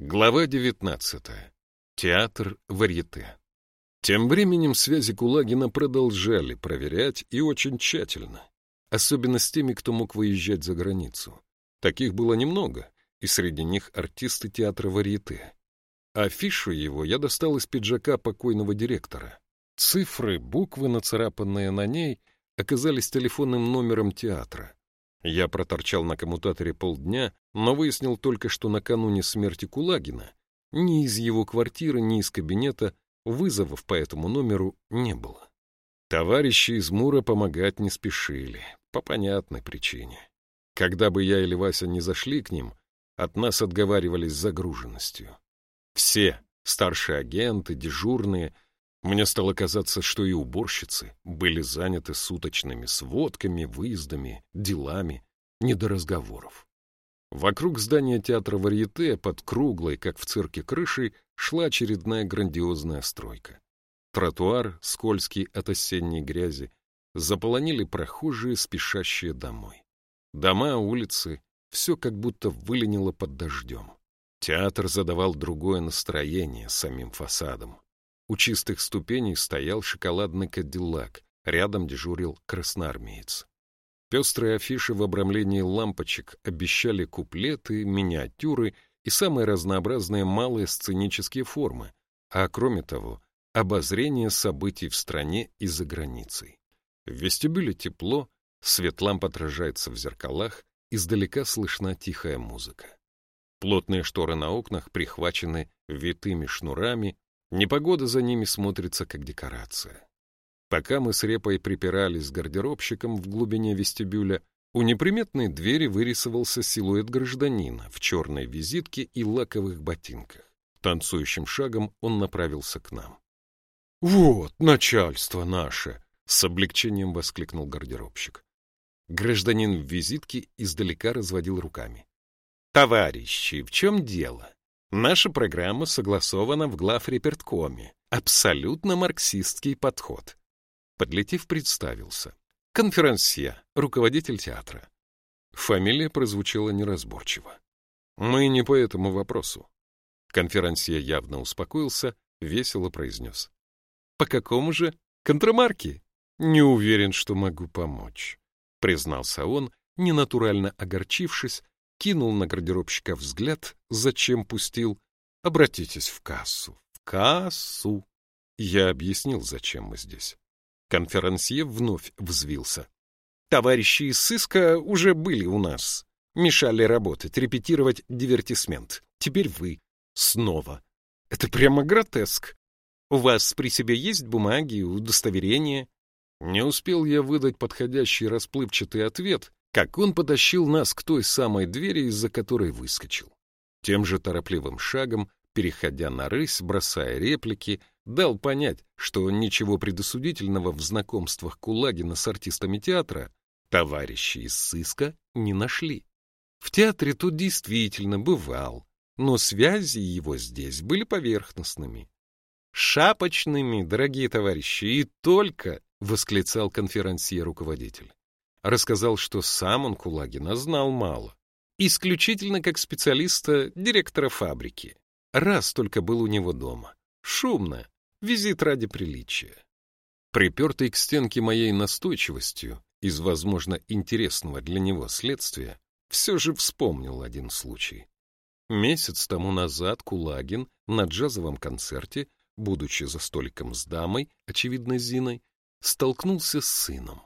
Глава 19. Театр варьете. Тем временем связи Кулагина продолжали проверять и очень тщательно, особенно с теми, кто мог выезжать за границу. Таких было немного, и среди них артисты театра варьете. Афишу его я достал из пиджака покойного директора. Цифры, буквы, нацарапанные на ней, оказались телефонным номером театра. Я проторчал на коммутаторе полдня, но выяснил только, что накануне смерти Кулагина ни из его квартиры, ни из кабинета вызовов по этому номеру не было. Товарищи из Мура помогать не спешили, по понятной причине. Когда бы я или Вася не зашли к ним, от нас отговаривались загруженностью. Все, старшие агенты, дежурные — мне стало казаться, что и уборщицы были заняты суточными сводками, выездами, делами, не до разговоров. Вокруг здания театра Варьете под круглой, как в цирке крышей, шла очередная грандиозная стройка. Тротуар, скользкий от осенней грязи, заполонили прохожие, спешащие домой. Дома, улицы — все как будто выленило под дождем. Театр задавал другое настроение самим фасадом. У чистых ступеней стоял шоколадный кадиллак, рядом дежурил красноармеец. Пестрые афиши в обрамлении лампочек обещали куплеты, миниатюры и самые разнообразные малые сценические формы, а кроме того, обозрение событий в стране и за границей. В вестибюле тепло, свет ламп отражается в зеркалах, издалека слышна тихая музыка. Плотные шторы на окнах прихвачены витыми шнурами, Непогода за ними смотрится как декорация. Пока мы с Репой припирались с гардеробщиком в глубине вестибюля, у неприметной двери вырисовался силуэт гражданина в черной визитке и лаковых ботинках. Танцующим шагом он направился к нам. — Вот начальство наше! — с облегчением воскликнул гардеробщик. Гражданин в визитке издалека разводил руками. — Товарищи, в чем дело? Наша программа согласована в главреперткоме. Абсолютно марксистский подход. Подлетев, представился. Конферансье, руководитель театра. Фамилия прозвучала неразборчиво. Мы не по этому вопросу. Конферансье явно успокоился, весело произнес. По какому же? Контрамарки? Не уверен, что могу помочь. Признался он, ненатурально огорчившись, кинул на гардеробщика взгляд, зачем пустил. Обратитесь в кассу. В кассу. Я объяснил, зачем мы здесь. Конферансье вновь взвился. Товарищи из сыска уже были у нас. Мешали работать, репетировать дивертисмент. Теперь вы. Снова. Это прямо гротеск. У вас при себе есть бумаги, удостоверения? Не успел я выдать подходящий расплывчатый ответ, как он потащил нас к той самой двери, из-за которой выскочил. Тем же торопливым шагом, переходя на рысь, бросая реплики, дал понять, что ничего предосудительного в знакомствах Кулагина с артистами театра товарищи из сыска не нашли. В театре тут действительно бывал, но связи его здесь были поверхностными. «Шапочными, дорогие товарищи, и только!» — восклицал конферансье-руководитель. Рассказал, что сам он Кулагина знал мало. Исключительно как специалиста директора фабрики. Раз только был у него дома. Шумно. Визит ради приличия. Припертый к стенке моей настойчивостью из, возможно, интересного для него следствия, все же вспомнил один случай. Месяц тому назад Кулагин на джазовом концерте, будучи за столиком с дамой, очевидно Зиной, столкнулся с сыном.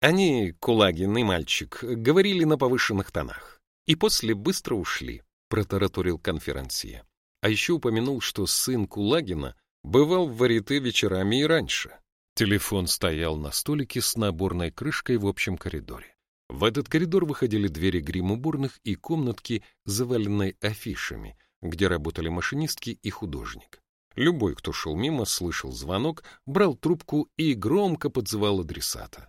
Они, Кулагин и мальчик, говорили на повышенных тонах. И после быстро ушли, протараторил конферансье. А еще упомянул, что сын Кулагина бывал в варите вечерами и раньше. Телефон стоял на столике с наборной крышкой в общем коридоре. В этот коридор выходили двери гримуборных и комнатки, заваленной афишами, где работали машинистки и художник. Любой, кто шел мимо, слышал звонок, брал трубку и громко подзывал адресата.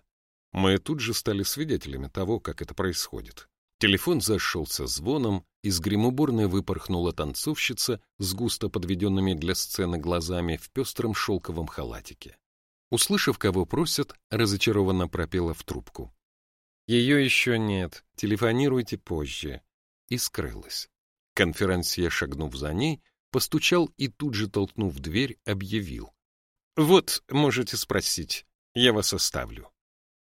Мы тут же стали свидетелями того, как это происходит. Телефон зашелся звоном, из гримуборной выпорхнула танцовщица с густо подведенными для сцены глазами в пестром шелковом халатике. Услышав, кого просят, разочарованно пропела в трубку. «Ее еще нет, телефонируйте позже». И скрылась. Конферансье, шагнув за ней, постучал и тут же, толкнув дверь, объявил. «Вот, можете спросить, я вас оставлю».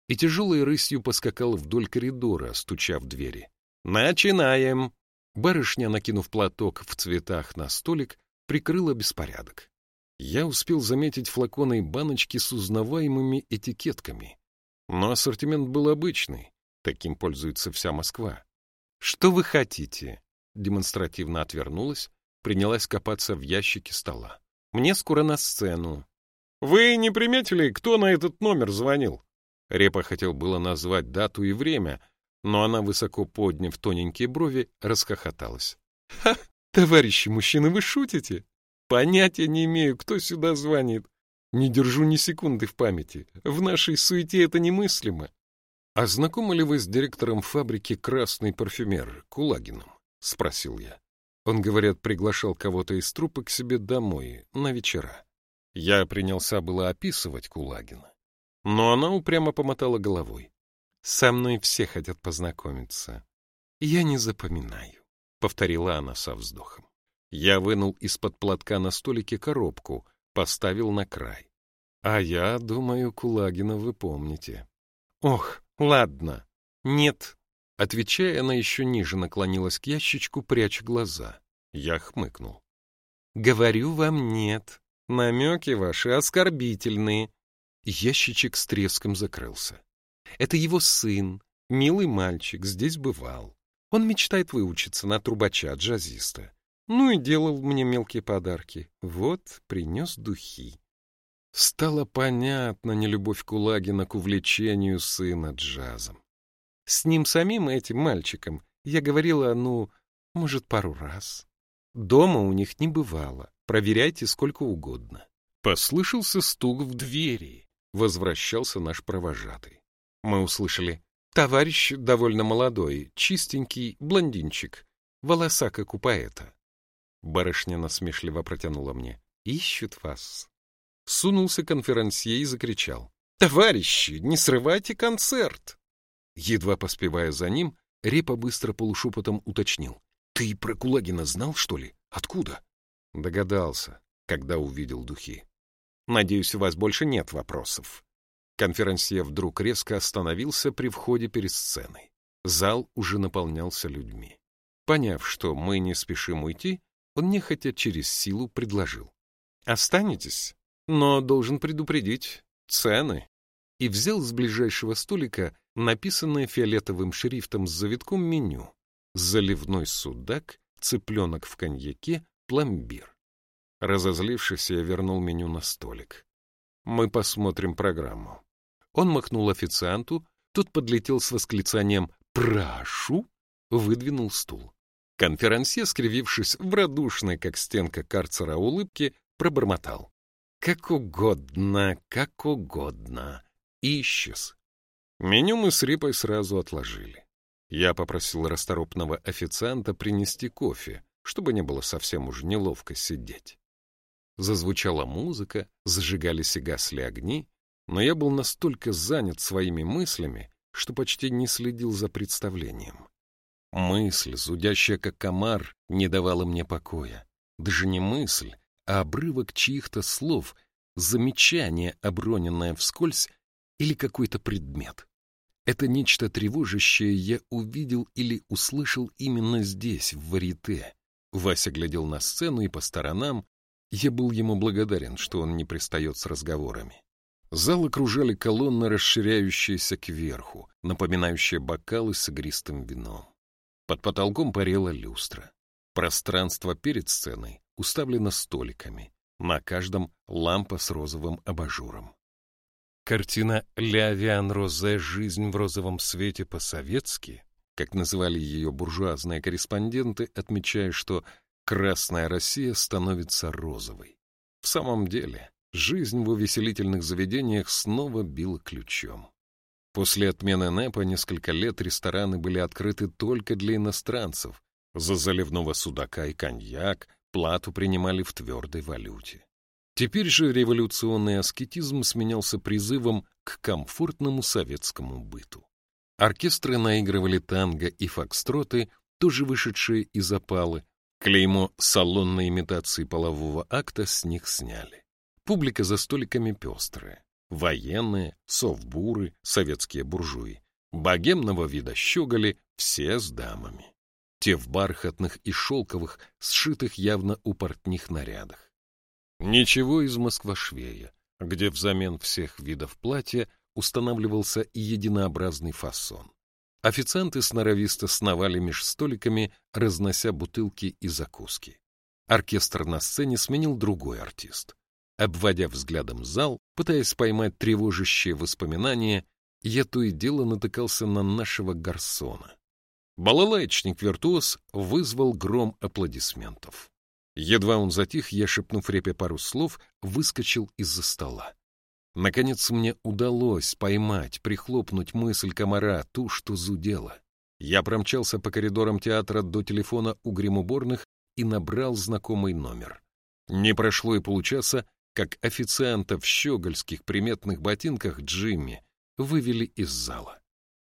И тяжелой рысью поскакал вдоль коридора, стуча в двери. «Начинаем!» Барышня, накинув платок в цветах на столик, прикрыла беспорядок. Я успел заметить флаконы и баночки с узнаваемыми этикетками. Но ассортимент был обычный, таким пользуется вся Москва. «Что вы хотите?» Демонстративно отвернулась, принялась копаться в ящике стола. «Мне скоро на сцену». «Вы не приметили, кто на этот номер звонил?» Репа хотел было назвать дату и время, но она, высоко подняв тоненькие брови, расхохоталась. «Ха! Товарищи мужчины, вы шутите? Понятия не имею, кто сюда звонит. Не держу ни секунды в памяти. В нашей суете это немыслимо». «А знакомы ли вы с директором фабрики «Красный парфюмер» Кулагиным?» — спросил я. Он, говорят, приглашал кого-то из трупа к себе домой на вечера. Я принялся было описывать Кулагина. Но она упрямо помотала головой. Со мной все хотят познакомиться. Я не запоминаю, — повторила она со вздохом. Я вынул из-под платка на столике коробку, поставил на край. А я думаю, Кулагина вы помните. Ох, ладно. Нет. Отвечая, она еще ниже наклонилась к ящичку, пряча глаза. Я хмыкнул. Говорю вам нет. Намеки ваши оскорбительные. Ящичек с треском закрылся. Это его сын, милый мальчик, здесь бывал. Он мечтает выучиться на трубача-джазиста. Ну и делал мне мелкие подарки. Вот, принес духи. Стало понятно нелюбовь Кулагина к увлечению сына джазом. С ним самим, этим мальчиком, я говорила, ну, может, пару раз. Дома у них не бывало, проверяйте сколько угодно. Послышался стук в двери. Возвращался наш провожатый. Мы услышали «Товарищ довольно молодой, чистенький, блондинчик, волоса, как у поэта». Барышня насмешливо протянула мне «Ищут вас». Сунулся конферансье и закричал «Товарищи, не срывайте концерт!» Едва поспевая за ним, Репа быстро полушепотом уточнил «Ты про Кулагина знал, что ли? Откуда?» Догадался, когда увидел духи. Надеюсь, у вас больше нет вопросов. Конферансье вдруг резко остановился при входе перед сценой. Зал уже наполнялся людьми. Поняв, что мы не спешим уйти, он нехотя через силу предложил. «Останетесь, но должен предупредить цены». И взял с ближайшего столика написанное фиолетовым шрифтом с завитком меню. Заливной судак, цыпленок в коньяке, пломбир. Разозлившись, я вернул меню на столик. Мы посмотрим программу. Он махнул официанту, тот подлетел с восклицанием «Прошу!» выдвинул стул. Конферансье, скривившись в радушной, как стенка карцера улыбки, пробормотал. «Как угодно, как угодно!» И исчез. Меню мы с Рипой сразу отложили. Я попросил расторопного официанта принести кофе, чтобы не было совсем уж неловко сидеть. Зазвучала музыка, зажигались и гасли огни, но я был настолько занят своими мыслями, что почти не следил за представлением. Мысль, зудящая как комар, не давала мне покоя. Даже не мысль, а обрывок чьих-то слов, замечание, оброненное вскользь, или какой-то предмет. Это нечто тревожащее я увидел или услышал именно здесь, в варите. Вася глядел на сцену и по сторонам, я был ему благодарен, что он не пристает с разговорами. Зал окружали колонны, расширяющиеся кверху, напоминающие бокалы с игристым вином. Под потолком парила люстра. Пространство перед сценой уставлено столиками, на каждом лампа с розовым абажуром. Картина «Лявиан Розе. Жизнь в розовом свете по-советски», как называли ее буржуазные корреспонденты, отмечая, что Красная Россия становится розовой. В самом деле, жизнь в увеселительных заведениях снова била ключом. После отмены НЭПа несколько лет рестораны были открыты только для иностранцев. За заливного судака и коньяк плату принимали в твердой валюте. Теперь же революционный аскетизм сменялся призывом к комфортному советскому быту. Оркестры наигрывали танго и фокстроты, тоже вышедшие из опалы, Клеймо салонной имитации полового акта с них сняли. Публика за столиками пестрая. Военные, совбуры, советские буржуи. Богемного вида щеголи, все с дамами. Те в бархатных и шелковых, сшитых явно у портних нарядах. Ничего из Москва-швея, где взамен всех видов платья устанавливался и единообразный фасон. Официанты сноровисто сновали меж столиками, разнося бутылки и закуски. Оркестр на сцене сменил другой артист. Обводя взглядом зал, пытаясь поймать тревожащие воспоминания, я то и дело натыкался на нашего гарсона. Балалайчник-виртуоз вызвал гром аплодисментов. Едва он затих, я, шепнув репе пару слов, выскочил из-за стола. Наконец мне удалось поймать, прихлопнуть мысль комара, ту, что зудела. Я промчался по коридорам театра до телефона у гримуборных и набрал знакомый номер. Не прошло и получаса, как официанта в щегольских приметных ботинках Джимми вывели из зала.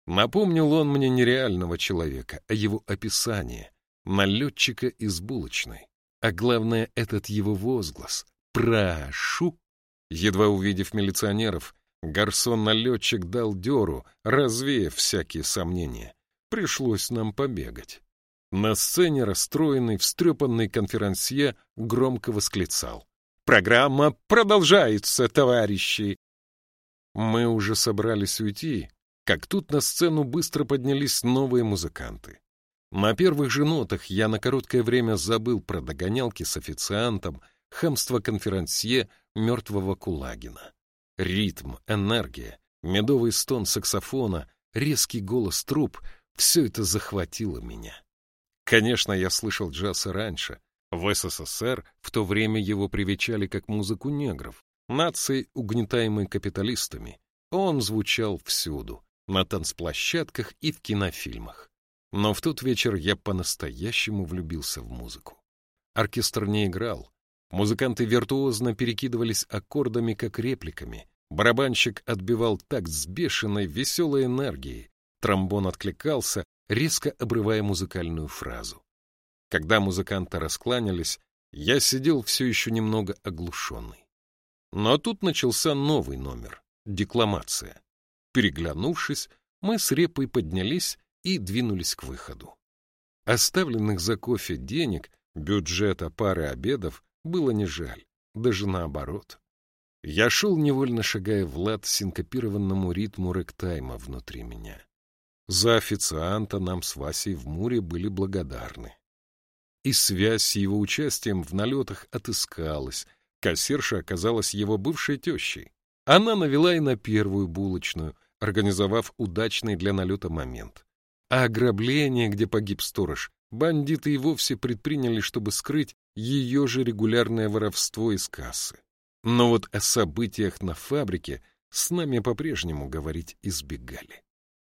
Напомнил он мне нереального человека, а его описание — налетчика из булочной. А главное, этот его возглас «Прошу!» Едва увидев милиционеров, гарсон-налетчик дал дёру, развеяв всякие сомнения. Пришлось нам побегать. На сцене расстроенный, встрепанный конферансье громко восклицал. «Программа продолжается, товарищи!» Мы уже собрались уйти, как тут на сцену быстро поднялись новые музыканты. На первых же нотах я на короткое время забыл про догонялки с официантом, хамство конферансье, мертвого Кулагина. Ритм, энергия, медовый стон саксофона, резкий голос труб — все это захватило меня. Конечно, я слышал джаз и раньше. В СССР в то время его привечали как музыку негров, нации, угнетаемой капиталистами. Он звучал всюду, на танцплощадках и в кинофильмах. Но в тот вечер я по-настоящему влюбился в музыку. Оркестр не играл, Музыканты виртуозно перекидывались аккордами, как репликами. Барабанщик отбивал такт с бешеной, веселой энергией. Тромбон откликался, резко обрывая музыкальную фразу. Когда музыканты раскланялись, я сидел все еще немного оглушенный. Но тут начался новый номер — декламация. Переглянувшись, мы с Репой поднялись и двинулись к выходу. Оставленных за кофе денег, бюджета пары обедов было не жаль, даже наоборот. Я шел, невольно шагая в лад синкопированному ритму рэктайма внутри меня. За официанта нам с Васей в Муре были благодарны. И связь с его участием в налетах отыскалась. Кассирша оказалась его бывшей тещей. Она навела и на первую булочную, организовав удачный для налета момент. А ограбление, где погиб сторож, бандиты и вовсе предприняли, чтобы скрыть ее же регулярное воровство из кассы. Но вот о событиях на фабрике с нами по-прежнему говорить избегали.